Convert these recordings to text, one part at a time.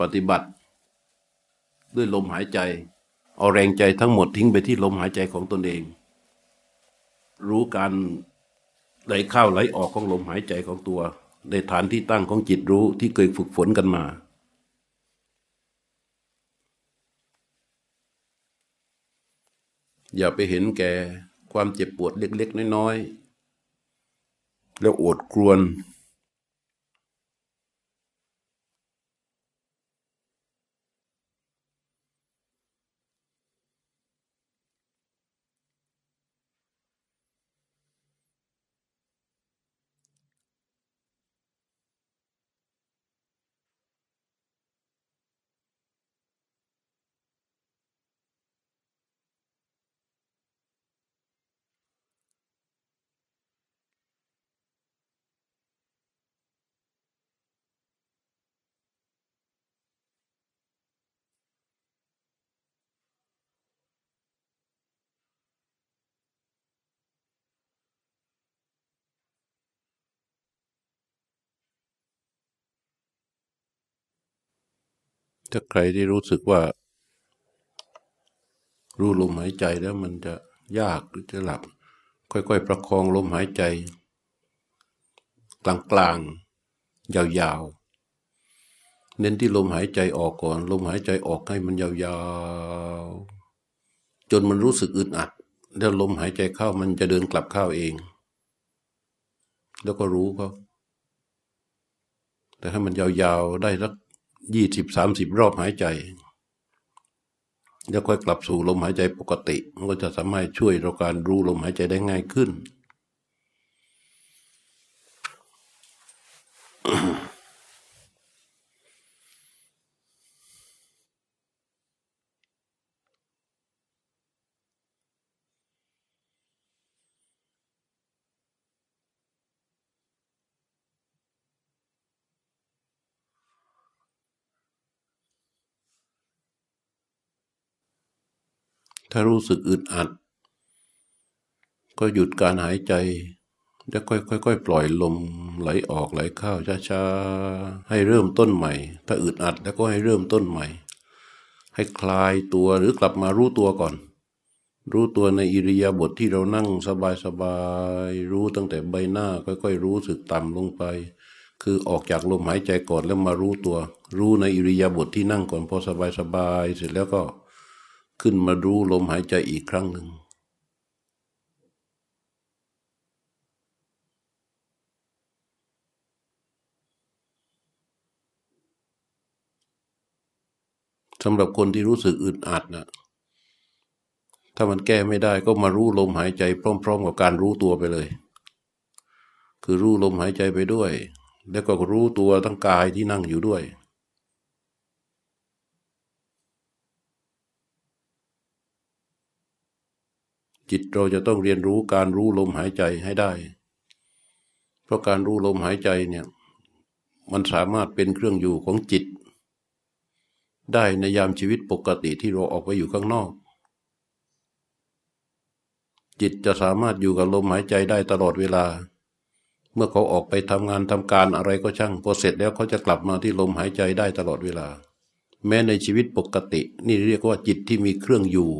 ปฏิบัติ ด้วยลมหายใจ เอาแรงใจทั้งหมดทิ้งไปที่ลมหายใจของตนเอง รู้การไหลเข้าไหลออกของลมหายใจของตัว ในฐานที่ตั้งของจิตรู้ที่เคยฝึกฝนกันมาอย่าไปเห็นแก่ความเจ็บปวดเล็กๆ น้อยๆ แล้วอดครวน ถ้าใครที่รู้สึกว่า รู้ลมหายใจแล้วมันจะยากหรือจะหลับ ค่อยๆ ประคองลมหายใจ กลางๆ ยาวๆ เน้นที่ลมหายใจออกก่อน ลมหายใจออกให้มันยาวๆ จนมันรู้สึกอึดอัด แล้วลมหายใจเข้ามันจะเดินกลับเข้าเอง แล้วก็รู้เขาแต่ให้มันยาวๆ ได้สัก ยี่สิบสามสิบรอบหายใจ แล้วค่อยกลับสู่ลมหายใจปกติ มันก็จะสามารถช่วยเราการรู้ลมหายใจได้ง่ายขึ้น ถ้ารู้สึกอึดอัด ก็หยุดการหายใจ แล้วค่อยๆปล่อยลมไหลออกไหลเข้าช้าๆ ให้เริ่มต้นใหม่ ถ้าอึดอัดแล้วก็ให้เริ่มต้นใหม่ ให้คลายตัวหรือกลับมารู้ตัวก่อน รู้ตัวในอิริยาบถทที่เรานั่งสบายๆ รู้ตั้งแต่ใบหน้าค่อยๆ รู้สึกต่ำลงไป คือออกจากลมหายใจก่อนแล้วมารู้ตัว รู้ในอิริยาบถทที่นั่งก่อนพอสบายๆ เสร็จแล้วก็ ขึ้นมารู้ลมหายใจอีกครั้งหนึ่ง สำหรับคนที่รู้สึกอึดอัดนะถ้ามันแก้ไม่ได้ก็มารู้ลมหายใจพร้อม ๆ กับการรู้ตัวไปเลย คือรู้ลมหายใจไปด้วย แล้วก็รู้ตัวทั้งกายที่นั่งอยู่ด้วย จิตเราจะต้องเรียนรู้การรู้ลมหายใจให้ได้ เพราะการรู้ลมหายใจเนี่ย มันสามารถเป็นเครื่องอยู่ของจิต ได้ในยามชีวิตปกติที่เราออกไปอยู่ข้างนอก จิตจะสามารถอยู่กับลมหายใจได้ตลอดเวลา เมื่อเขาออกไปทำงานทำการอะไรก็ช่างพอเสร็จแล้วเขาจะกลับมาที่ลมหายใจได้ตลอดเวลา แม้ในชีวิตปกติ นี่เรียกว่าจิตที่มีเครื่องอยู่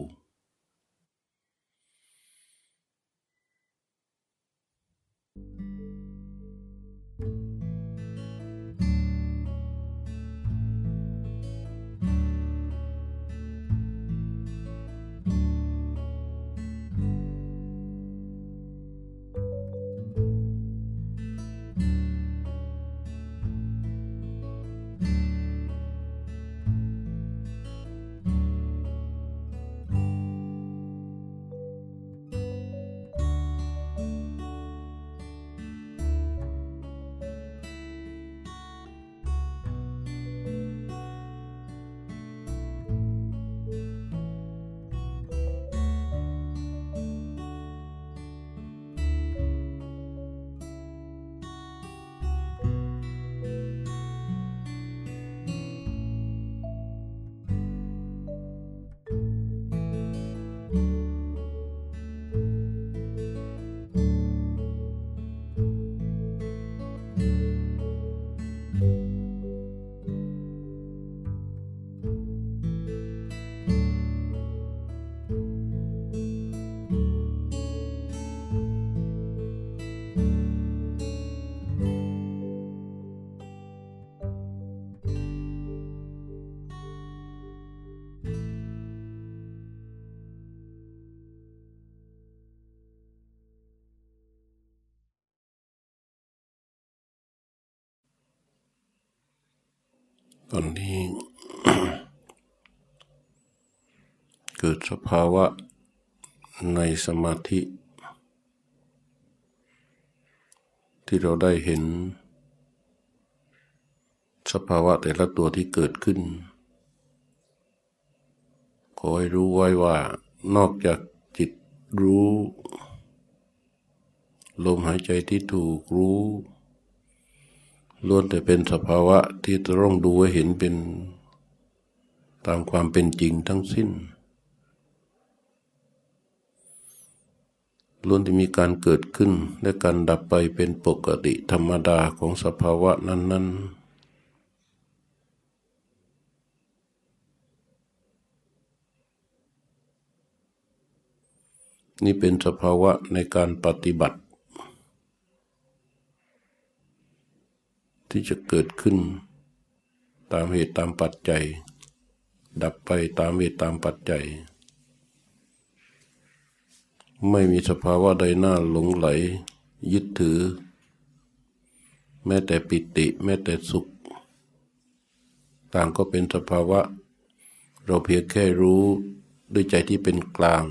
ตอนนี้เกิดสภาวะในสมาธิ ที่เราได้เห็น สภาวะแต่ละตัวที่เกิดขึ้น ขอให้รู้ไว้ว่านอกจากจิตรู้ ลมหายใจที่ถูกรู้ ล้วนแต่เป็นสภาวะที่ต้องดูให้เห็นเป็นตามความเป็นจริงทั้งสิ้นล้วนที่มีการเกิดขึ้นและการดับไปเป็นปกติธรรมดาของสภาวะนั้น ๆนี่เป็นสภาวะในการปฏิบัติ ที่จะเกิดขึ้น ตามเหตุตามปัจจัย ดับไปตามเหตุตามปัจจัย ไม่มีสภาวะใดหน้าหลงไหล ยึดถือ แม้แต่ปิติแม้แต่สุข ต่างก็เป็นสภาวะ เราเพียงแค่รู้ด้วยใจที่เป็นกลาง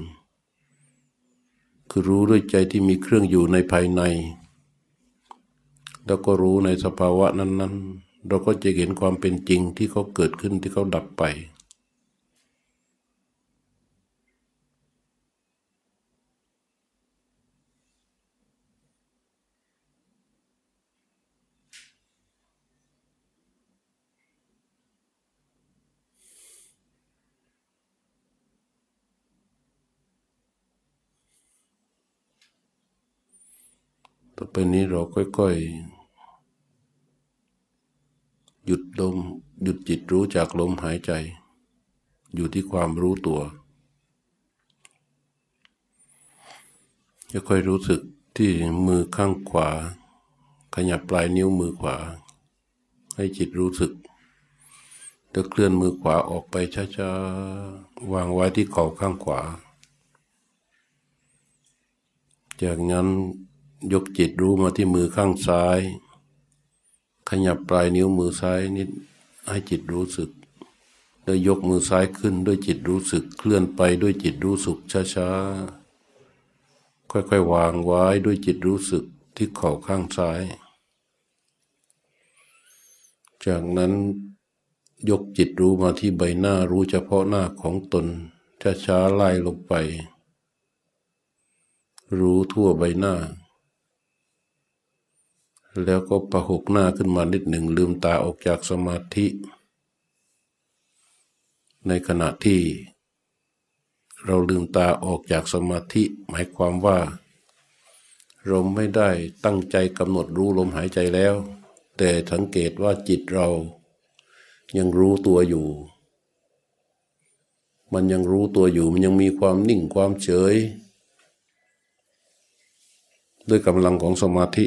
คือรู้ด้วยใจที่มีเครื่องอยู่ในภายใน แล้วก็รู้ในสภาวะนั้น ๆ เราก็จะเห็นความเป็นจริงที่เขาเกิดขึ้นที่เขาดับไป ต่อไปนี้เราค่อย ๆ หยุดลมหยุดจิตรู้จากลมหายใจ อยู่ที่ความรู้ตัวจะค่อยรู้สึกที่มือข้างขวา ขยับปลายนิ้วมือขวา ให้จิตรู้สึกจะเคลื่อนมือขวาออกไปช้าๆวางไว้ที่เข่าข้างขวา จากนั้นยกจิตรู้มาที่มือข้างซ้าย ขยับปลายนิ้วมือซ้ายนิดให้จิตรู้สึกโดยยกมือซ้ายขึ้นด้วยจิตรู้สึก เคลื่อนไปด้วยจิตรู้สึกช้าๆ ค่อยๆ วางไว้ด้วยจิตรู้สึกที่เข่าข้างซ้าย จากนั้นยกจิตรู้มาที่ใบหน้ารู้เฉพาะหน้าของตนช้าๆไล่ลงไป รู้ทั่วใบหน้า แล้วก็ประหกหน้าขึ้นมานิดหนึ่งลืมตาออกจากสมาธิ ในขณะที่ เราลืมตาออกจากสมาธิ หมายความว่า เราไม่ได้ตั้งใจกำหนดรู้ลมหายใจแล้ว แต่สังเกตว่าจิตเรายังรู้ตัวอยู่ มันยังรู้ตัวอยู่ มันยังมีความนิ่งความเฉย ด้วยกำลังของสมาธิ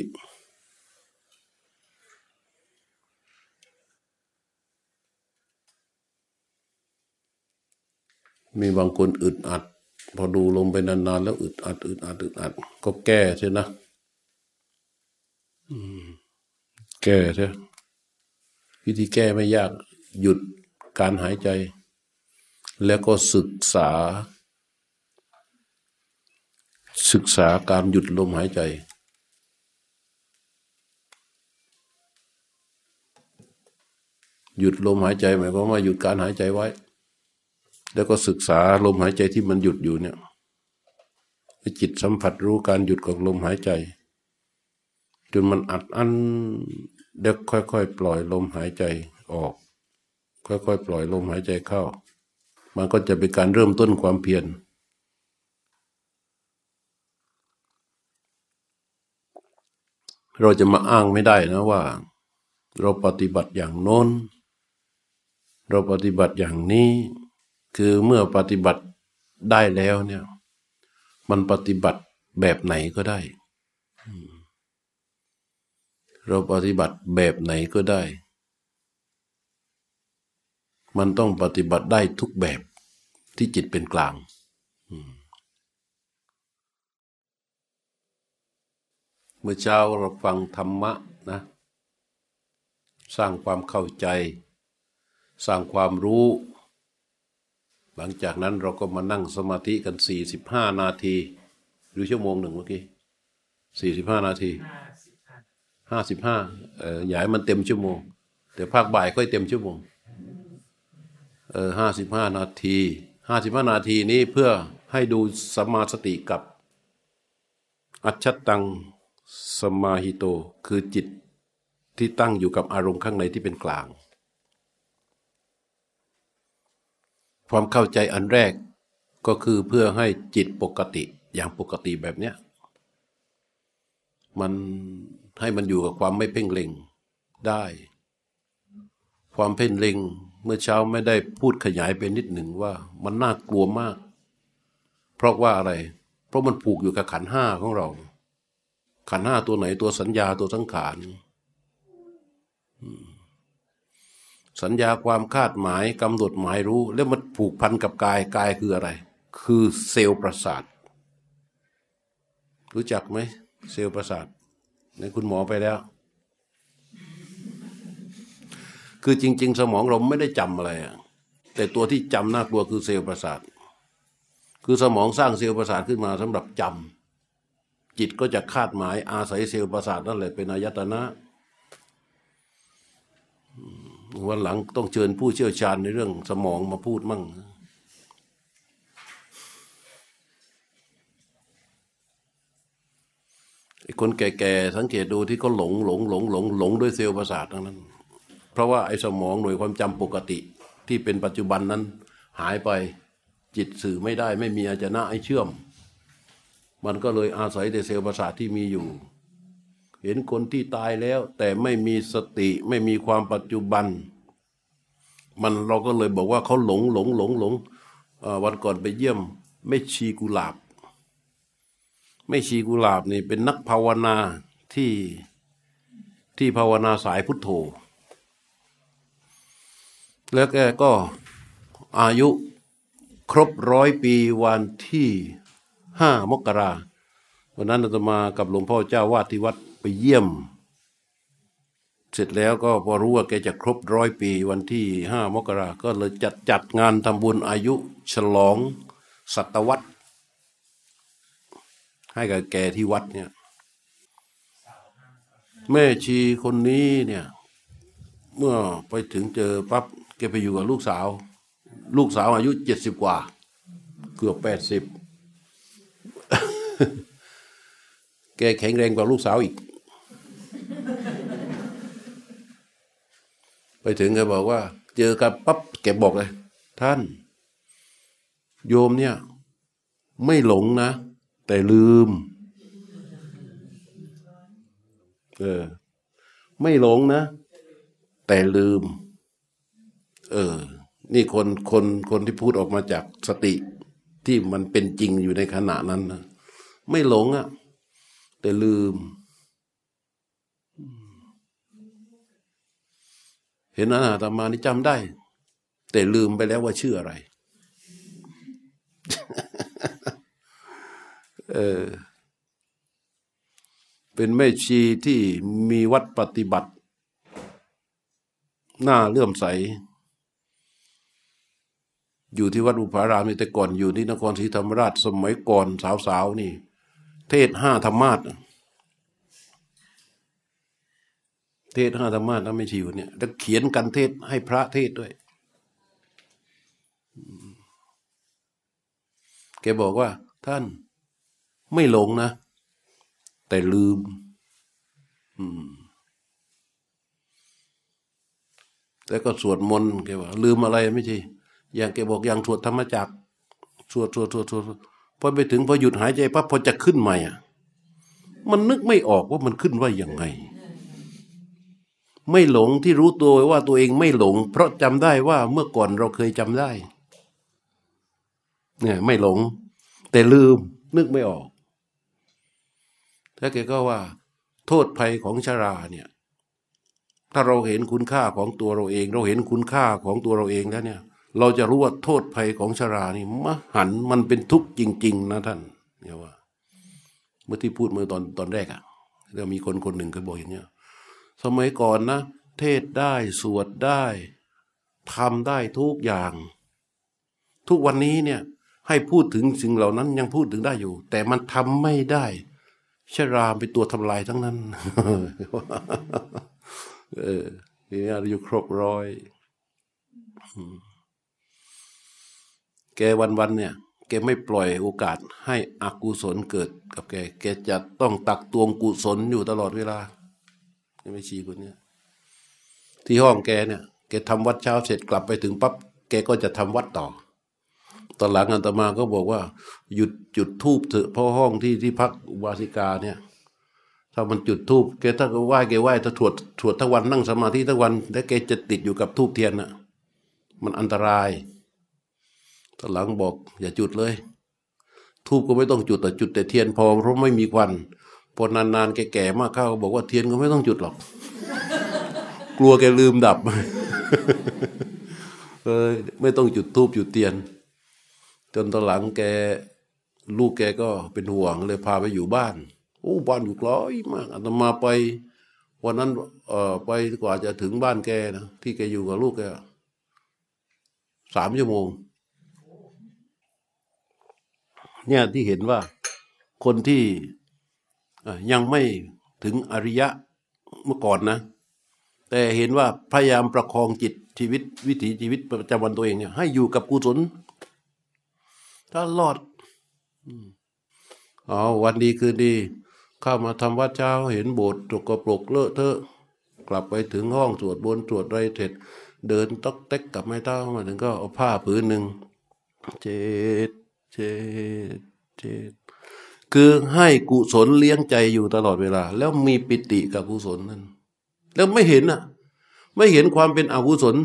มีบางคนอึดอัด พอดูลงไปนานๆแล้วอึดอัดอึดอัดอึดอัด ก็แก้ใช่นะแก้ใช่วิธีแก้ไม่ยากหยุดการหายใจ แล้วก็ศึกษา ศึกษาการหยุดลมหายใจหยุดลมหายใจหมายความว่าหยุดการหายใจไว้ แล้วก็ศึกษาลมหายใจที่มันหยุดอยู่เนี่ยจิตสัมผัสรู้การหยุดของลมหายใจ จนมันอัดอั้นเด็กค่อยๆ ปล่อยลมหายใจออก ค่อยๆ ปล่อยลมหายใจเข้า มันก็จะเป็นการเริ่มต้นความเพียรเราจะมาอ้างไม่ได้นะว่า เราปฏิบัติอย่างโน้น เราปฏิบัติอย่างนี้ คือเมื่อปฏิบัติได้แล้วเนี่ย มันปฏิบัติแบบไหนก็ได้ เราปฏิบัติแบบไหนก็ได้ มันต้องปฏิบัติได้ทุกแบบที่จิตเป็นกลาง เมื่อเช้าเราฟังธรรมะนะ สร้างความเข้าใจ สร้างความรู้ หลังจากนั้นเราก็มานั่งสมาธิกันสี่สิบห้านาที หรือชั่วโมงหนึ่งเมื่อกี้สี่สิบห้านาทีห้าสิบห้าเอออย่าให้มันเต็มชั่วโมง แต่ภาคบ่ายค่อยเต็มชั่วโมงเออห้าสิบห้านาทีห้าสิบห้านาทีนี้เพื่อให้ดูสมาสติกับ อัจฉตังสมาหิโต คือจิตที่ตั้งอยู่กับอารมณ์ข้างในที่เป็นกลาง ความเข้าใจอันแรกก็คือเพื่อให้จิตปกติอย่างปกติแบบเนี้ยมันให้มันอยู่กับความไม่เพ่งเล็งได้ ความเพ่งเล็งเมื่อเช้าไม่ได้พูดขยายไปนิดหนึ่งว่ามันน่ากลัวมาก เพราะว่าอะไร เพราะมันผูกอยู่กับขันห้าของเรา ขันห้าตัวไหนตัวสัญญาตัวสังขาร สัญญาความคาดหมายกำหนดหมายรู้ แล้วมันผูกพันกับกายกายคืออะไร คือเซลล์ประสาท รู้จักไหมเซลล์ประสาทในคุณหมอไปแล้ว คือจริง ๆ สมองเราไม่ได้จำอะไรอะแต่ตัวที่จำน่ากลัวคือเซลล์ประสาท คือสมองสร้างเซลล์ประสาทขึ้นมาสำหรับจำจิตก็จะคาดหมายอาศัยเซลล์ประสาทนั่นแหละเป็นอายตนะ วันหลังต้องเชิญผู้เชี่ยวชาญในเรื่องสมองมาพูดมั่ง ไอ้คนแก่ๆสังเกตดูที่เขาหลงหลงหลงหลงหลงด้วยเซลล์ประสาททั้งนั้น เพราะว่าไอ้สมองหน่วยความจำปกติที่เป็นปัจจุบันนั้น หายไปจิตสื่อไม่ได้ ไม่มีอาจนะให้เชื่อม มันก็เลยอาศัยแต่เซลล์ประสาทที่มีอยู่ เห็นคนที่ตายแล้ว แต่ไม่มีสติไม่มีความปัจจุบัน มันเราก็เลยบอกว่าเขาหลงหลงหลงหลงวันก่อนไปเยี่ยม ไม่ชีกุหลาบ ไม่ชีกุหลาบนี่เป็นนักภาวนาที่ที่ภาวนาสายพุทโธ แล้วแกก็อายุครบร้อยปีวันที่ห้ามกราวันนั้นอาตมากับหลวงพ่อเจ้าวาดที่วัด ไปเยี่ยม เสร็จแล้วก็พอรู้ว่าแกจะครบร้อยปีวันที่ห้ามกราก็เลยจัดจัดงานทำบุญอายุ ฉลองศตวรรษให้กับแกที่วัดเนี่ยแม่ชีคนนี้เนี่ย เมื่อไปถึงเจอปั๊บแกไปอยู่กับลูกสาว ลูกสาวอายุเจ็ดสิบกว่า เกือบแปดสิบแกแข็งแรงกว่าลูกสาวอีก ไปถึงแกบอกว่า เจอกับปั๊บแกบอกเลย ท่าน โยมเนี่ย ไม่หลงนะ แต่ลืม เออ ไม่หลงนะ แต่ลืม เออ นี่คนคนคนที่พูดออกมาจากสติ ที่มันเป็นจริงอยู่ในขณะนั้นนะไม่หลงอะ่ะ แต่ลืม เห็นนะอาตมานี่จำได้ แต่ลืมไปแล้วว่าชื่ออะไร เออ เป็นแม่ชีที่มีวัดปฏิบัติ หน้าเลื่อมใส อยู่ที่วัดอุปารามนี่แต่ก่อนอยู่ที่นครศรีธรรมราชสมัยก่อนสาวๆนี่ เทศห้าธรรมาส เทศห้าธรรมาสแล้วไม่ชีวเนี่ยแล้วเขียนกันเทศให้พระเทศด้วยแกบอกว่า ท่านไม่หลงนะ แต่ลืมอืมแต่ก็สวดมนต์แกว่า ลืมอะไรไม่ใช่อย่างแกบอกอย่างสวดธรรมจักสวดสวดสวดสวดพอไปถึงพอหยุดหายใจปั๊บพอจะขึ้นใหม่อะ มันนึกไม่ออกว่ามันขึ้นว่าย่างไง ไม่หลงที่รู้ตัวว่าตัวเองไม่หลง เพราะจำได้ว่าเมื่อก่อนเราเคยจำได้เนี่ยไม่หลง แต่ลืมนึกไม่ออกแล้วแกก็ว่า โทษภัยของชาราเนี่ย ถ้าเราเห็นคุณค่าของตัวเราเอง เราเห็นคุณค่าของตัวเราเองแล้วเนี่ย เราจะรู้ว่าโทษภัยของชารานี่มหันมันเป็นทุกข์จริง ๆ นะท่านเนี่ยว่า เมื่อที่พูดเมื่อตอนตอนแรกอะ่ะแล้วมีคนคนหนึ่งเคยบอกอย่างเนี้ย สมัยก่อนนะ เทศได้สวดได้ทำได้ทุกอย่าง ทุกวันนี้เนี่ยให้พูดถึงสิ่งเหล่านั้นยังพูดถึงได้อยู่ แต่มันทำไม่ได้ชราเป็นตัวทำลายทั้งนั้น เออนี่อายุครบร้อย แกวันๆเนี่ย แกไม่ปล่อยโอกาสให้อกุศลเกิดกับแก แกจะต้องตักตวงกุศลอยู่ตลอดเวลา ไม่ชีคนเนี้ยที่ห้องแกเนี่ยแกทำวัดเช้าเสร็จกลับไปถึงปั๊บแกก็จะทำวัดต่อ ตอนหลังอัตมาก็บอกว่า หยุดจุดทูบเถอะเพราะห้องที่ที่พักวาสิกาเนี่ย ถ้ามันจุดทูบแกถ้าก็ไหว้แกไหว้ถ้าถวดถวดทั้งวันนั่งสมาธิทั้งวัน แล้วแกจะติดอยู่กับทูบเทียนน่ะ มันอันตราย ตอนหลังบอก อย่าจุดเลย ทูบก็ไม่ต้องจุดแต่จุดแต่เทียนพอเพราะไม่มีควัน พอนานๆแกแก่มากเข้าบอกว่าเทียนก็ไม่ต้องจุดหรอก กลัวแกลืมดับเออไม่ต้องจุดทูบจุดเทียน จนตอนหลังแกลูกแกก็เป็นห่วงเลยพาไปอยู่บ้านโอ้บ้านอยู่ไกลมากอาตมาไป วันนั้นเอ่อไปกว่าจะถึงบ้านแกนะที่แกอยู่กับลูกแกสามชั่วโมง เนี่ยที่เห็นว่าคนที่ ยังไม่ถึงอริยะเมื่อก่อนนะ แต่เห็นว่าพยายามประคองจิตชีวิตวิถีชีวิตประจำวันตัวเองเนี่ยให้อยู่กับกุศลตลอดอ๋อวันดีคืนดี เข้ามาทำวัดเช้าเห็นโบสถ์ตกกระปรกเลอะเทอะ กลับไปถึงห้องสวดบนสวดไรเสร็จ เดินต๊อกเต็กกับไม้เท้ามาถึงก็เอาผ้าผืนหนึ่งเจ็ดเจ็ดเจ็ด คือให้กุศลเลี้ยงใจอยู่ตลอดเวลา แล้วมีปิติกับกุศลนั้น แล้วไม่เห็นอะ ไม่เห็นความเป็นอกุศล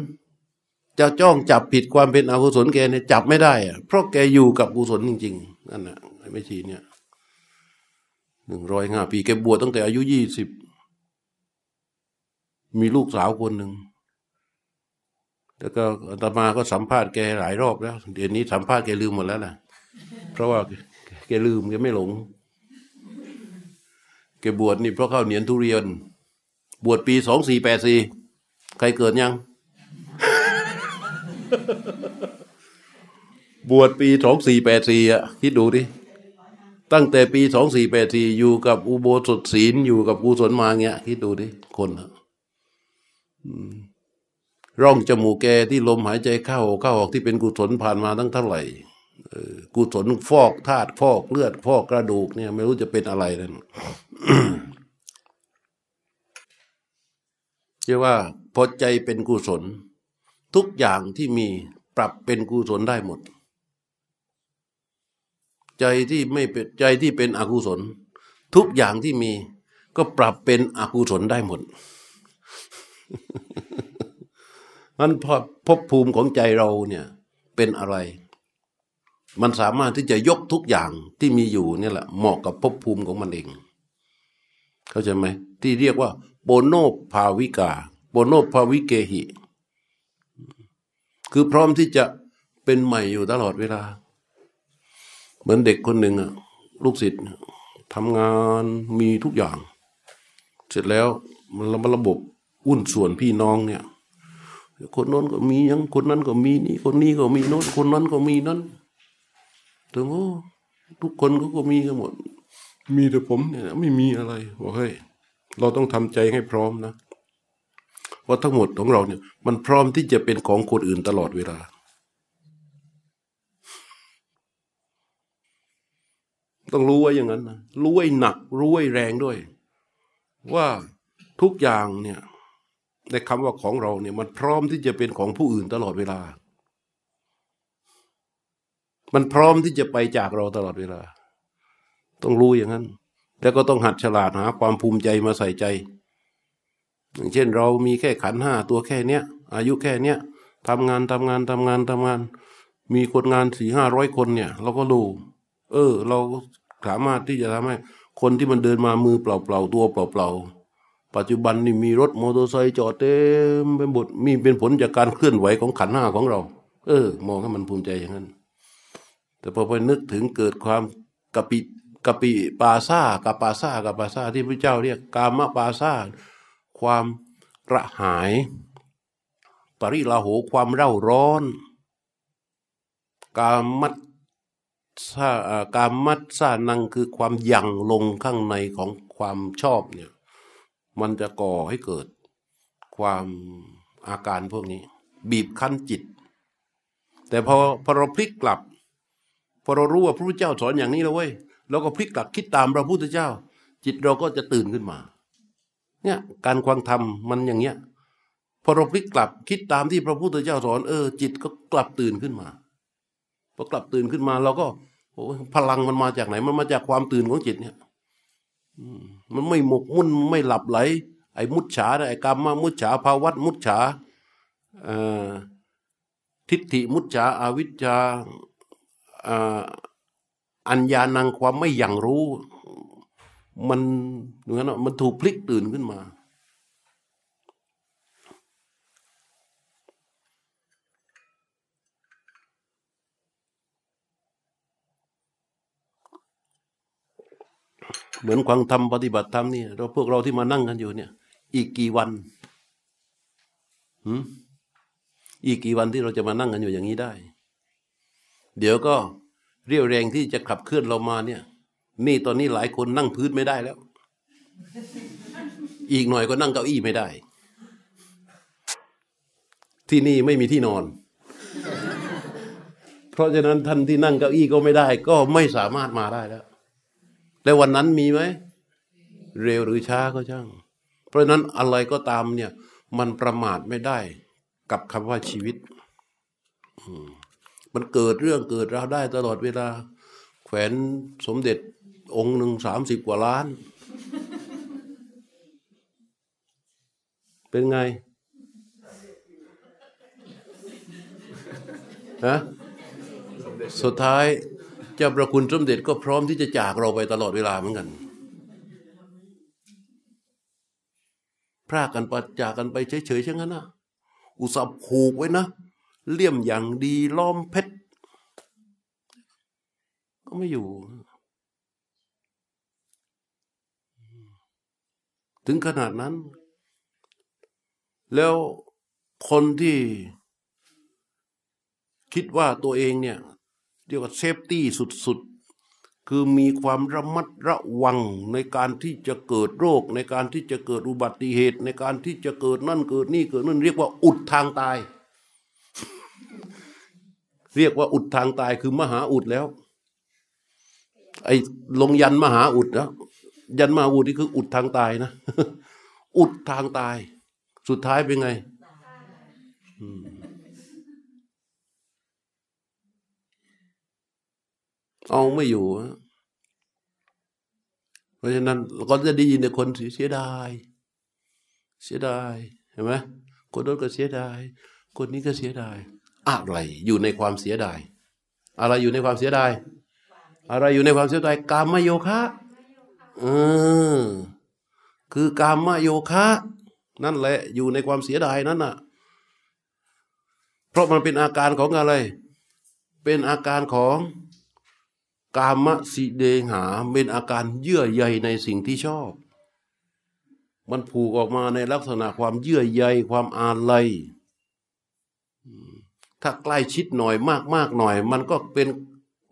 จะจ้องจับผิดความเป็นอกุศลแกเนี่ยจับไม่ได้อะเพราะแกอยู่กับกุศลจริง ๆนั่นแหละไม่ชีเนี่ยหนึ่งร้อยห้าปีแกบวชตั้งแต่อายุยี่สิบมีลูกสาวคนหนึ่งแล้วก็อาตมาก็สัมภาษณ์แกหลายรอบแล้ว เดี๋ยวนี้สัมภาษณ์แกลืมหมดแล้วนะเพราะว่า แกลืมแกไม่หลง แกบวชนี่เพราะเข้าเหนียนทุเรียน บวชปีสองสี่แปดสี่ใครเกิดยัง บวชปีสองสี่แปดสี่อะ คิดดูดิ ตั้งแต่ปีสองสี่แปดสี่อยู่กับอุโบสถศีลอยู่กับกุศลมาเงี้ย คิดดูดิ คนอะร่องจมูกแกที่ลมหายใจเข้าเข้าออกที่เป็นกุศลผ่านมาตั้งเท่าไหร่ กุศลฟอกธาตุฟอกเลือดฟอกกระดูกเนี่ย ไม่รู้จะเป็นอะไรนั่นเรียกว่าพอใจเป็นกุศล ทุกอย่างที่มีปรับเป็นกุศลได้หมด ใจที่ไม่เป็นใจที่เป็นอกุศล ทุกอย่างที่มี ก็ปรับเป็นอกุศลได้หมดมันพอภพภูมิของใจเราเนี่ย เป็นอะไร มันสามารถที่จะยกทุกอย่างที่มีอยู่นี่แหละเหมาะกับภพภูมิของมันเอง เข้าใจไหมที่เรียกว่าโปโนภาวิกา โปโนภาวิเกหิ คือพร้อมที่จะเป็นใหม่อยู่ตลอดเวลา เหมือนเด็กคนหนึ่งอะลูกศิษย์ทำงานมีทุกอย่าง เสร็จแล้วมันระบบอุ้นส่วนพี่น้องเนี่ย คนโน้นก็มียังคนนั้นก็มีนี่คนนี้ก็มีโน้นคนนั้นก็มีนั้น ถึงโอ้ทุกคนก็ก็มีกันหมด มีแต่ผมเนี่ยไม่มีอะไรบอกเฮ้ยเราต้องทำใจให้พร้อมนะว่าทั้งหมดของเราเนี่ย มันพร้อมที่จะเป็นของคนอื่นตลอดเวลา ต้องรู้ไว้อย่างนั้นนะรู้ไว้หนัก รู้ไว้แรงด้วย ว่าทุกอย่างเนี่ยในคำว่าของเราเนี่ย มันพร้อมที่จะเป็นของผู้อื่นตลอดเวลา มันพร้อมที่จะไปจากเราตลอดเวลา ต้องรู้อย่างนั้น แล้วก็ต้องหัดฉลาดหาความภูมิใจมาใส่ใจ อย่างเช่น เรามีแค่ขันห้าตัวแค่เนี้ย อายุแค่เนี้ยทำงานทำงานทำงานทำงาน มีคนงานสี่ห้าร้อยคนเนี่ย เราก็รู้เออ เราสามารถที่จะทำให้คนที่มันเดินมามือเปล่าๆตัวเปล่าๆปัจจุบันนี่มีรถมอเตอร์ไซค์จอดเต็มเป็นบทมีเป็นผลจากการเคลื่อนไหวของขันห้าของเรา เออ มองให้มันภูมิใจอย่างนั้น แต่พอไปนึกถึงเกิดความกะปิกะปิปาซากับปาซากับปาซาที่พระเจ้าเรียกกามปาซาความกระหาย ปริลาโหความเร่าร้อน กามัตซากามัตซานังคือความยั่งลงข้างในของความชอบเนี่ยมันจะก่อให้เกิดความอาการพวกนี้ บีบคั้นจิต แต่พอพอเราพลิกกลับ พอเรารู้ว่าพระพุทธเจ้าสอนอย่างนี้แล้วเว้ยเราก็พลิกกลับคิดตามพระพุทธเจ้า จิตเราก็จะตื่นขึ้นมา เนี่ยการควางธรรมมันอย่างเงี้ยพอเราพลิกกลับคิดตามที่พระพุทธเจ้าสอนเออ จิตก็กลับตื่นขึ้นมาพอกลับตื่นขึ้นมาเราก็โอ้พลังมันมาจากไหน มันมาจากความตื่นของจิตเนี่ยมันไม่หมกมุ่นไม่หลับไหล ไอ้มุจฉาไอ้กรรมมามุจฉาภาวัตมุจฉาทิฏฐิมุจฉาอาวิชชา อัญญาณังความไม่อย่างรู้ มันเหมือนมันถูกพลิกตื่นขึ้นมา เหมือนความทำปฏิบัติธรรมนี่เราพวกเราที่มานั่งกันอยู่เนี่ย อีกกี่วันหืมอีกกี่วันที่เราจะมานั่งกันอยู่อย่างนี้ได้ เดี๋ยวก็เรียวแรงที่จะขับเคลื่อนเรามาเนี่ย นี่ตอนนี้หลายคนนั่งพื้นไม่ได้แล้ว อีกหน่อยก็นั่งเก้าอี้ไม่ได้ ที่นี่ไม่มีที่นอน เพราะฉะนั้นท่านที่นั่งเก้าอี้ก็ไม่ได้ ก็ไม่สามารถมาได้แล้ว แล้ววันนั้นมีไหม เร็วหรือช้าก็ช่าง เพราะฉะนั้นอะไรก็ตามเนี่ย มันประมาทไม่ได้ กับคำว่าชีวิตมั มันเกิดเรื่องเกิดราวได้ตลอดเวลา แขวนสมเด็จองค์หนึ่งสามสิบกว่าล้าน เป็นไงฮะสุดท้ายเจ้าประคุณสมเด็จก็พร้อมที่จะจากเราไปตลอดเวลาเหมือนกัน พรากกันไปจากกันไปเฉยๆเช่นนั้นนะอุตส่าห์ผูกไว้นะ เลี่ยมอย่างดีล้อมเพชรก็ไม่อยู่ ถึงขนาดนั้น แล้วคนที่คิดว่าตัวเองเนี่ยเรียกว่าเซฟตี้สุดๆ คือมีความระมัดระวังในการที่จะเกิดโรค ในการที่จะเกิดอุบัติเหตุ ในการที่จะเกิดนั่นเกิดนี่เกิดนั่นเรียกว่าอุดทางตาย เรียกว่าอุดทางตายคือมหาอุดแล้ว ไอ้ลงยันมหาอุดแล้วยันมหาอุดนี่คืออุดทางตายนะ อุดทางตาย สุดท้ายเป็นไงเอาไม่อยู่ เพราะฉะนั้นเราก็จะได้ยินในคนเสียดาย เสียดาย เห็นไหมคนนั้นก็เสียดาย คนนี้ก็เสียดาย อะไรอยู่ในความเสียดาย อะไรอยู่ในความเสียดาย อะไรอยู่ในความเสียดายกามโยคะเออคือกามโยคะ นั่นแหละอยู่ในความเสียดายนั่นน่ะ เพราะมันเป็นอาการของอะไร เป็นอาการของกามสิเดหา เป็นอาการเยื่อใยในสิ่งที่ชอบ มันผูกออกมาในลักษณะความเยื่อใยความอาลัย ถ้าใกล้ชิดหน่อยมากมากหน่อย มันก็เป็น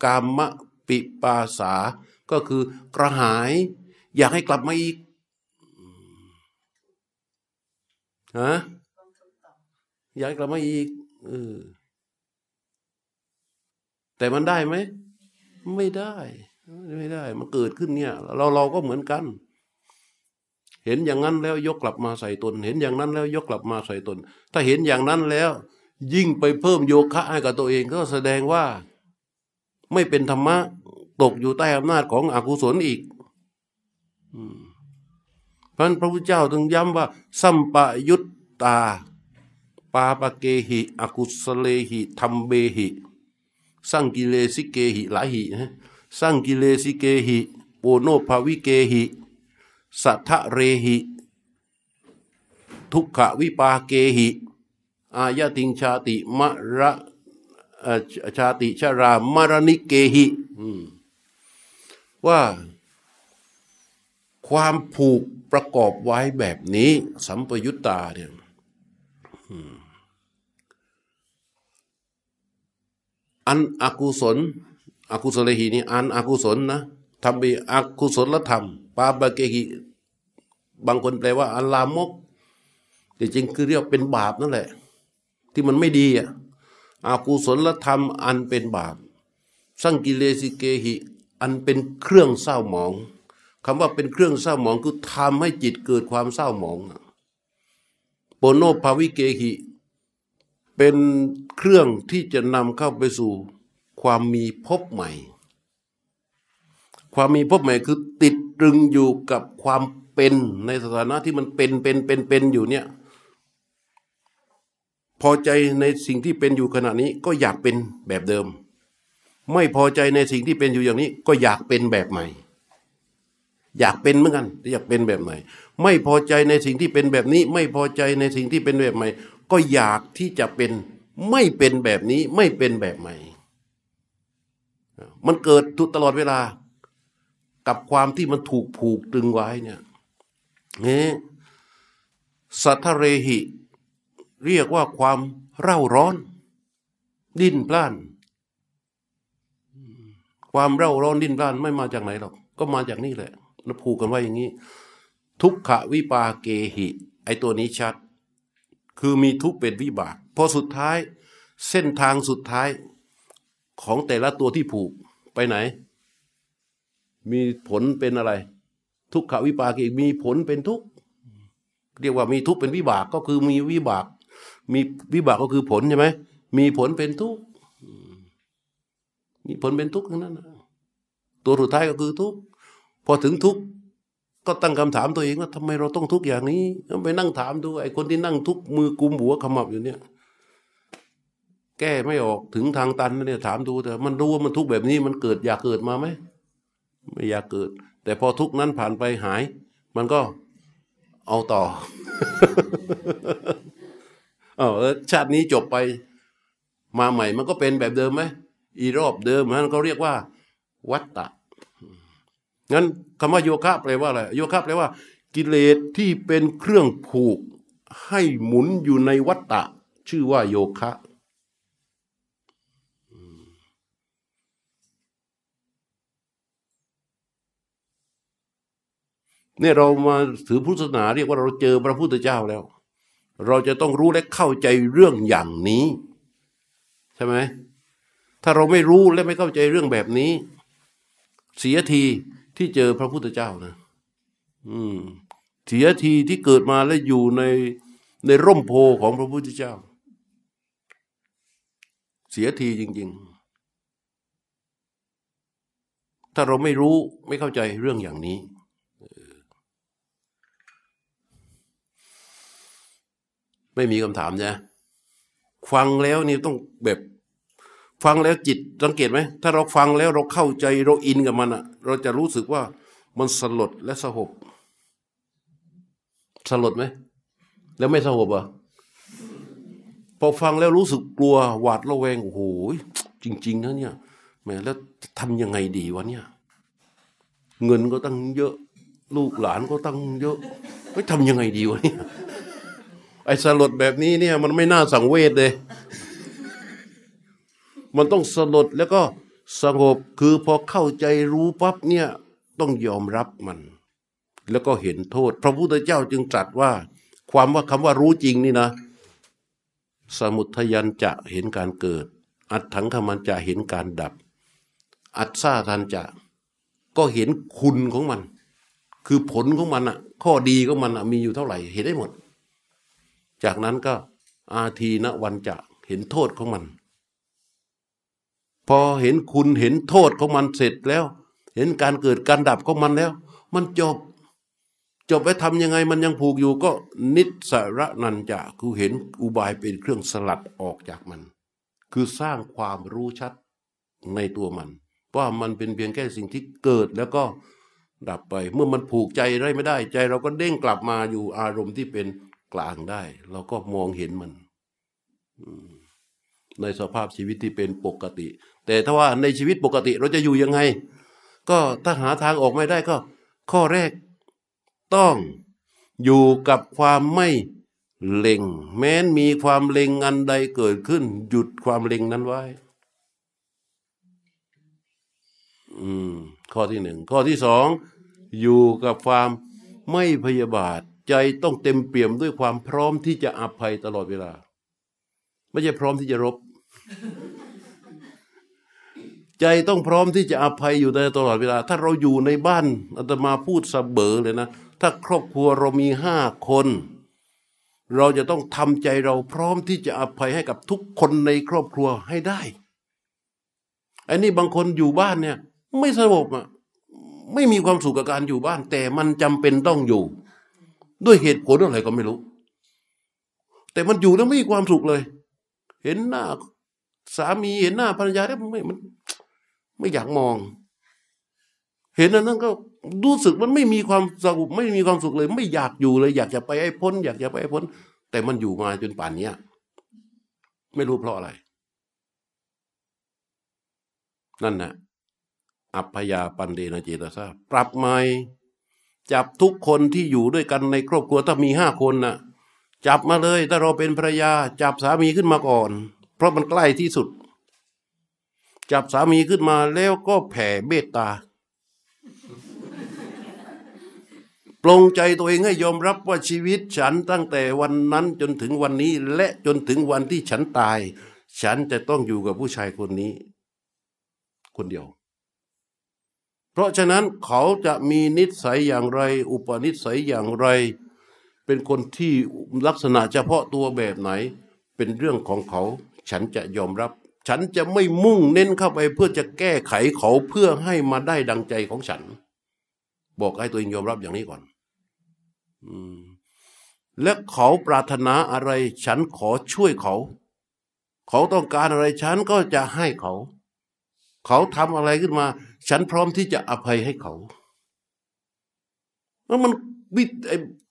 กามปิปาสา ก็คือกระหาย อยากให้กลับมาอีกฮะอยากกลับมาอีกเออแต่มันได้ไหม ไม่ได้ ไม่ได้ มันเกิดขึ้นเนี่ย เราเราก็เหมือนกัน เห็นอย่างนั้นแล้วยกกลับมาใส่ตน เห็นอย่างนั้นแล้วยกกลับมาใส่ตน ถ้าเห็นอย่างนั้นแล้ว ยิ่งไปเพิ่มโยคะให้กับตัวเองก็แสดงว่าไม่เป็นธรรมะตกอยู่ใต้อำนาจของอกุศลอีกเพราะพระพุทธเจ้าถึงย้ำว่า สัมปยุตตา ปาปเกหิ อกุสเลหิธรรมเบหิสร้างกิเลสิเกหิหลาหิสร้างกิเลสิเกหิโปโนภาวิเกหิสัทธเรหิ ทุกขวิปาเกหิ อายติงชาติมระชาติชรามรณิเกหิว่า ความผูกประกอบไว้แบบนี้ สัมปยุตตาเนี่ยอันอกุศลอกุศลหีนี่อันอกุศลนะทำไปอกุศลธรรมปาบะเกหิบางคนแปลว่าอัลลามกแต่จริงคือเรียกเป็นบาปนั่นแหละ ที่มันไม่ดีอะอากุศลธรรมอันเป็นบาปสังกิเลสิเกหิอันเป็นเครื่องเศร้าหมองคำว่าเป็นเครื่องเศร้าหมองคือทำให้จิตเกิดความเศร้าหมองโปโนภาวิเกหิเป็นเครื่องที่จะนำเข้าไปสู่ความมีพบใหม่ ความมีพบใหม่คือติดตรึงอยู่กับความเป็นในสถานะที่มันเป็นเป็นเป็นเป็นอยู่เนี่ย พอใจในสิ่งที่เป็นอยู่ขณะนี้ก็อยากเป็นแบบเดิม ไม่พอใจในสิ่งที่เป็นอยู่อย่างนี้ ก็อยากเป็นแบบใหม่ อยากเป็นเหมือนกันอยากเป็นแบบใหม่ ไม่พอใจในสิ่งที่เป็นแบบนี้ ไม่พอใจในสิ่งที่เป็นแบบใหม่ ก็อยากที่จะเป็นไม่เป็นแบบนี้ไม่เป็นแบบใหม่ มันเกิดทุตลอดเวลา กับความที่มันถูกผูกตึงไว้เนี่ยนี่สัทธเรหิ เรียกว่าความเร่าร้อน ดิ้นพล่าน ความเร่าร้อนดิ้นพล่านไม่มาจากไหนหรอก ก็มาจากนี่แหละเราผูกกันไว้อย่างนี้ ทุกขวิปาเกหิ ไอตัวนี้ชัด คือมีทุกเป็นวิบาก พอสุดท้าย เส้นทางสุดท้ายของแต่ละตัวที่ผูกไปไหน มีผลเป็นอะไร ทุกขวิปากอีกมีผลเป็นทุกเรียกว่ามีทุกเป็นวิบากก็คือมีวิบาก มีวิบากก็คือผลใช่ไหมมีผลเป็นทุกข์มีผลเป็นทุกข์ทั้งนั้นตัวสุดท้ายก็คือทุกข์พอถึงทุกข์ก็ตั้งคำถามตัวเองว่าทำไมเราต้องทุกข์อย่างนี้ไปนั่งถามดูไอ้คนที่นั่งทุกข์มือกุมหัวขมับอยู่เนี่ย แก้ไม่ออกถึงทางตันเนี่ยถามดูแต่มันรู้ว่ามันทุกข์แบบนี้มันเกิดอยากเกิดมาไหมไม่อยากเกิด แต่พอทุกข์นั้นผ่านไปหาย มันก็เอาต่อ เออชาตินี้จบไปมาใหม่มันก็เป็นแบบเดิมไหมอีรอบเดิมนั้นเขาเรียกว่า วัตตะงั้นคำว่าโยคะแปลว่าอะไรโยคะแปลว่า กิเลสที่เป็นเครื่องผูกให้หมุนอยู่ในวัตตะ ชื่อว่าโยคะเนี่ยเรามาถือพุทธศาสนาเรียกว่าเราเจอพระพุทธเจ้าแล้ว เราจะต้องรู้และเข้าใจเรื่องอย่างนี้ ใช่ไหมถ้าเราไม่รู้และไม่เข้าใจเรื่องแบบนี้ เสียทีที่เจอพระพุทธเจ้านะอืมเสียทีที่เกิดมาและอยู่ในในร่มโพของพระพุทธเจ้า เสียทีจริง ๆ ถ้าเราไม่รู้ไม่เข้าใจเรื่องอย่างนี้ ไม่มีคำถามนะฟังแล้วนี่ต้องแบบฟังแล้วจิตสังเกตไหมถ้าเราฟังแล้วเราเข้าใจเราอินกับมันอะเราจะรู้สึกว่ามันสลดและสหบสลดไหมแล้วไม่สหบอะพอฟังแล้วรู้สึกกลัวหวาดระแวงโอ้โหจริง ๆนะเนี่ยแม่แล้วทำยังไงดีวะเนี่ย เงินก็ตั้งเยอะ ลูกหลานก็ตั้งเยอะไม่ทำยังไงดีวะเนี่ย ไอ้สลดแบบนี้เนี่ย มันไม่น่าสังเวชเลย มันต้องสลดแล้วก็สงบคือพอเข้าใจรู้ปั๊บเนี่ยต้องยอมรับมัน แล้วก็เห็นโทษ พระพุทธเจ้าจึงตรัสว่า ความว่าคำว่ารู้จริงนี่นะ สมุทยันจะเห็นการเกิด อัตถังขมันจะเห็นการดับ อัตซาทันจะก็เห็นคุณของมัน คือผลของมันอะข้อดีของมันอะมีอยู่เท่าไหร่ เห็นได้หมด จากนั้นก็อาทีนวันจะเห็นโทษของมัน พอเห็นคุณเห็นโทษของมันเสร็จแล้ว เห็นการเกิดการดับของมันแล้ว มันจบ จบไปทำยังไงมันยังผูกอยู่ก็นิสระนันจะคือเห็นอุบายเป็นเครื่องสลัดออกจากมัน คือสร้างความรู้ชัดในตัวมันว่ามันเป็นเพียงแค่สิ่งที่เกิดแล้วก็ดับไป เมื่อมันผูกใจได้ไม่ได้ใจ เราก็เด้งกลับมาอยู่อารมณ์ที่เป็น กลางได้ เราก็มองเห็นมันในสภาพชีวิตที่เป็นปกติ แต่ถ้าว่าในชีวิตปกติเราจะอยู่ยังไง ก็ถ้าหาทางออกไม่ได้ก็ ข้อแรกต้องอยู่กับความไม่เล็ง แม้นมีความเล็งอันใดเกิดขึ้น หยุดความเล็งนั้นไว้ อืม ข้อที่หนึ่ง ข้อที่สอง อยู่กับความไม่พยาบาท ใจต้องเต็มเปี่ยมด้วยความพร้อมที่จะอภัยตลอดเวลา ไม่ใช่พร้อมที่จะรบ ใจต้องพร้อมที่จะอภัยอยู่ในตลอดเวลา ถ้าเราอยู่ในบ้านอาตมาพูดสเบอเลยนะ ถ้าครอบครัวเรามีห้าคน เราจะต้องทำใจเราพร้อมที่จะอภัยให้กับทุกคนในครอบครัวให้ได้อันนี้บางคนอยู่บ้านเนี่ย ไม่สงบอะไม่มีความสุขกับการอยู่บ้าน แต่มันจำเป็นต้องอยู่ ด้วยเหตุผลอะไรก็ไม่รู้ แต่มันอยู่แล้วไม่มีความสุขเลย เห็นหน้า สามีเห็นหน้าภรรยาแล้วไม่มัน ไม่อยากมอง เห็นอันนั้นก็รู้สึกมันไม่มีความสงบไม่มีความสุขเลย ไม่อยากอยู่เลย อยากจะไปให้พ้น อยากจะไปให้พ้น แต่มันอยู่มาจนป่านนี้ไม่รู้เพราะอะไร นั่นนะอัพยาปันเดนเจตสาปรับใหม่ จับทุกคนที่อยู่ด้วยกันในครอบครัวถ้ามีห้าคนนะ่ะจับมาเลย ถ้าเราเป็นภรรยา จับสามีขึ้นมาก่อน เพราะมันใกล้ที่สุด จับสามีขึ้นมาแล้วก็แผ่เมตตาปลงใจตัวเองให้ยอมรับว่าชีวิตฉันตั้งแต่วันนั้นจนถึงวันนี้ และจนถึงวันที่ฉันตาย ฉันจะต้องอยู่กับผู้ชายคนนี้ คนเดียว เพราะฉะนั้นเขาจะมีนิสัยอย่างไร อุปนิสัยอย่างไร เป็นคนที่ลักษณะเฉพาะตัวแบบไหน เป็นเรื่องของเขา ฉันจะยอมรับ ฉันจะไม่มุ่งเน้นเข้าไปเพื่อจะแก้ไขเขาเพื่อให้มาได้ดังใจของฉัน บอกให้ตัวเองยอมรับอย่างนี้ก่อน อืมและเขาปรารถนาอะไร ฉันขอช่วยเขา เขาต้องการอะไรฉันก็จะให้เขา เขาทำอะไรขึ้นมา ฉันพร้อมที่จะอภัยให้เขาแล้วมันวิ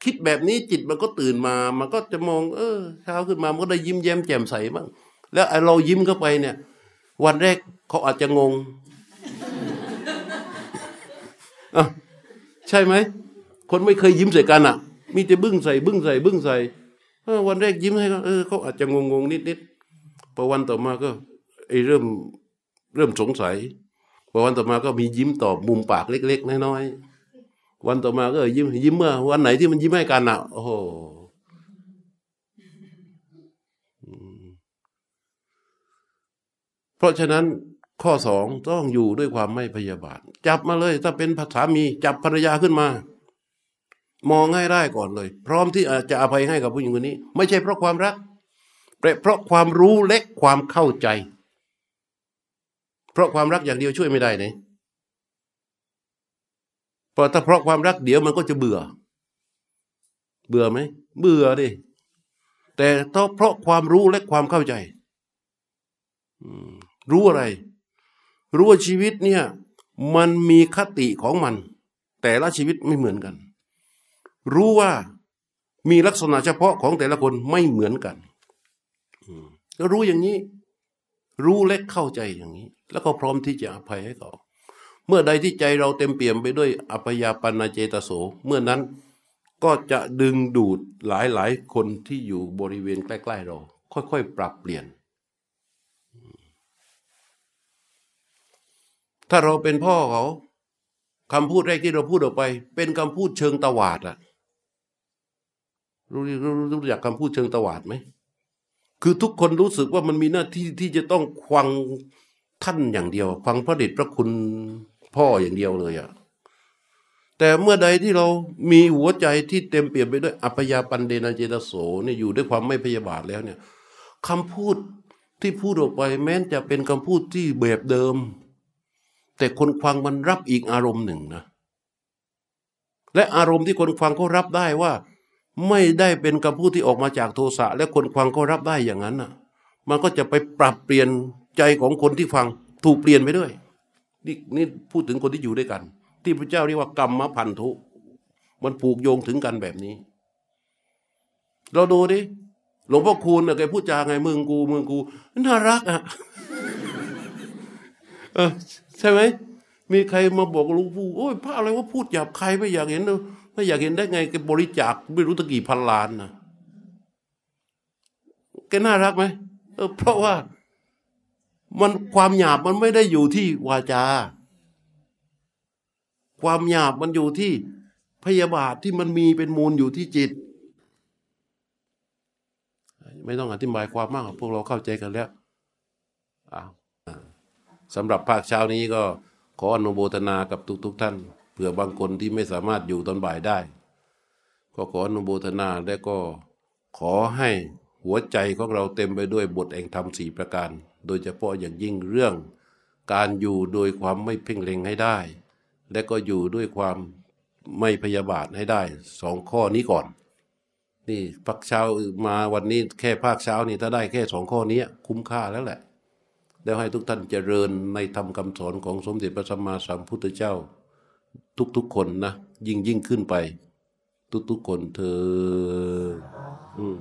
คิดแบบนี้จิตมันก็ตื่นมา มันก็จะมอง เออเช้าขึ้นมามันก็ได้ยิ้มแย้มแจ่มใสบ้างแล้วไอ้เรายิ้มเข้าไปเนี่ย วันแรกเขาอาจจะงงอะใช่ไหมคนไม่เคยยิ้มใส่กันอะ มีแต่บึ้งใส่บึ้งใส่บึ้งใส่วันแรกยิ้มให้เขาเออเขาอาจจะงงงนิดนิดพอวันต่อมาก็ไอ้เริ่ม เริ่มสงสัยพอวันต่อมาก็มียิ้มตอบมุมปากเล็ก ๆ น้อยๆวันต่อมาก็ยิ้มยิ้มเมื่อวันไหนที่มันยิ้มให้กันอะ โอ้โหเพราะฉะนั้นข้อสองต้องอยู่ด้วยความไม่พยาบาท จับมาเลย ถ้าเป็นสามีจับภรรยาขึ้นมา มองให้ได้ก่อนเลย พร้อมที่จะอภัยให้กับผู้หญิงคนนี้ ไม่ใช่เพราะความรักแต่เพราะความรู้เล็กความเข้าใจ เพราะความรักอย่างเดียวช่วยไม่ได้เนี่ยพอถ้าเพราะความรักเดี๋ยวมันก็จะเบื่อ เบื่อไหม เบื่อดิ แต่ต้องเพราะความรู้และความเข้าใจ รู้อะไร รู้ว่าชีวิตเนี่ย มันมีคติของมัน แต่ละชีวิตไม่เหมือนกัน รู้ว่ามีลักษณะเฉพาะของแต่ละคนไม่เหมือนกันก็รู้อย่างนี้ รู้และเข้าใจอย่างนี้ แล้วก็พร้อมที่จะอภัยให้เขาเมื่อใดที่ใจเราเต็มเปี่ยมไปด้วยอภยาปนาเจตโส เมื่อนั้นก็จะดึงดูดหลายหลายคนที่อยู่บริเวณใกล้ ๆ เรา ค่อยๆ ปรับเปลี่ยน ถ้าเราเป็นพ่อเขาคำพูดแรกที่เราพูดออกไป เป็นคำพูดเชิงตวาดอะรู้รู้รู้จักคำพูดเชิงตวาดไหม คือทุกคนรู้สึกว่ามันมีหน้าที่ที่จะต้องควังท่านอย่างเดียวฟังพระเดชพระคุณพ่ออย่างเดียวเลยอะแต่เมื่อใดที่เรามีหัวใจที่เต็มเปี่ยมไปด้วยอัพยาปันเดนาเจตโสเนี่ยอยู่ด้วยความไม่พยาบาทแล้วเนี่ยคำพูดที่พูดออกไปแม้จะเป็นคำพูดที่แบบเดิม แต่คนฟังมันรับอีกอารมณ์หนึ่งนะ และอารมณ์ที่คนฟังเขารับได้ว่า ไม่ได้เป็นคำพูดที่ออกมาจากโทสะและคนฟังก็รับได้อย่างนั้นน่ะ มันก็จะไปปรับเปลี่ยนใจของคนที่ฟังถูกเปลี่ยนไปด้วย นี่นี่พูดถึงคนที่อยู่ด้วยกัน ที่พระเจ้าเรียกว่ากรรมพันธุ มันผูกโยงถึงกันแบบนี้ เราดูดิหลวงพ่อคูณเนี่ยแกพูดจาไงมึงกูมึงกูน่ารักอะใช่ไหม มีใครมาบอกหลวงปู่โอ้ยพระอะไรว่าพูดหยาบใครไม่อยากเห็นเลยไม่อยากเห็นได้ไงแกบริจาคไม่รู้ตะกี่พันล้านนะแกน่ารักไหมเออเพราะว่ามันความหยาบมันไม่ได้อยู่ที่วาจา ความหยาบมันอยู่ที่พยาบาทที่มันมีเป็นมูลอยู่ที่จิต ไม่ต้องอธิบายความมากพวกเราเข้าใจกันแล้วสำหรับภาคเช้านี้ก็ ขออนุโมทนากับทุกๆทท่านเผื่อบางคนที่ไม่สามารถอยู่ตอนบ่ายได้ ก็ขออนุโมทนาและก็ขอให้หัวใจของเราเต็มไปด้วยบทแห่งธรรมสี่ประการ โดยเฉพาะอย่างยิ่งเรื่อง การอยู่โดยความไม่เพ่งเล็งให้ได้ และก็อยู่ด้วยความไม่พยาบาทให้ได้สองข้อนี้ก่อน นี่พักเช้ามาวันนี้แค่ภาคเช้านี่ถ้าได้แค่สองข้อนี้คุ้มค่าแล้วแหละ แล้วให้ทุกท่านเจริญในธรรมคำสอนของสมเด็จพระสัมมาสัมพุทธเจ้า ทุกๆคนนะ ยิ่งยิ่งขึ้นไป ทุกๆคนเธออืม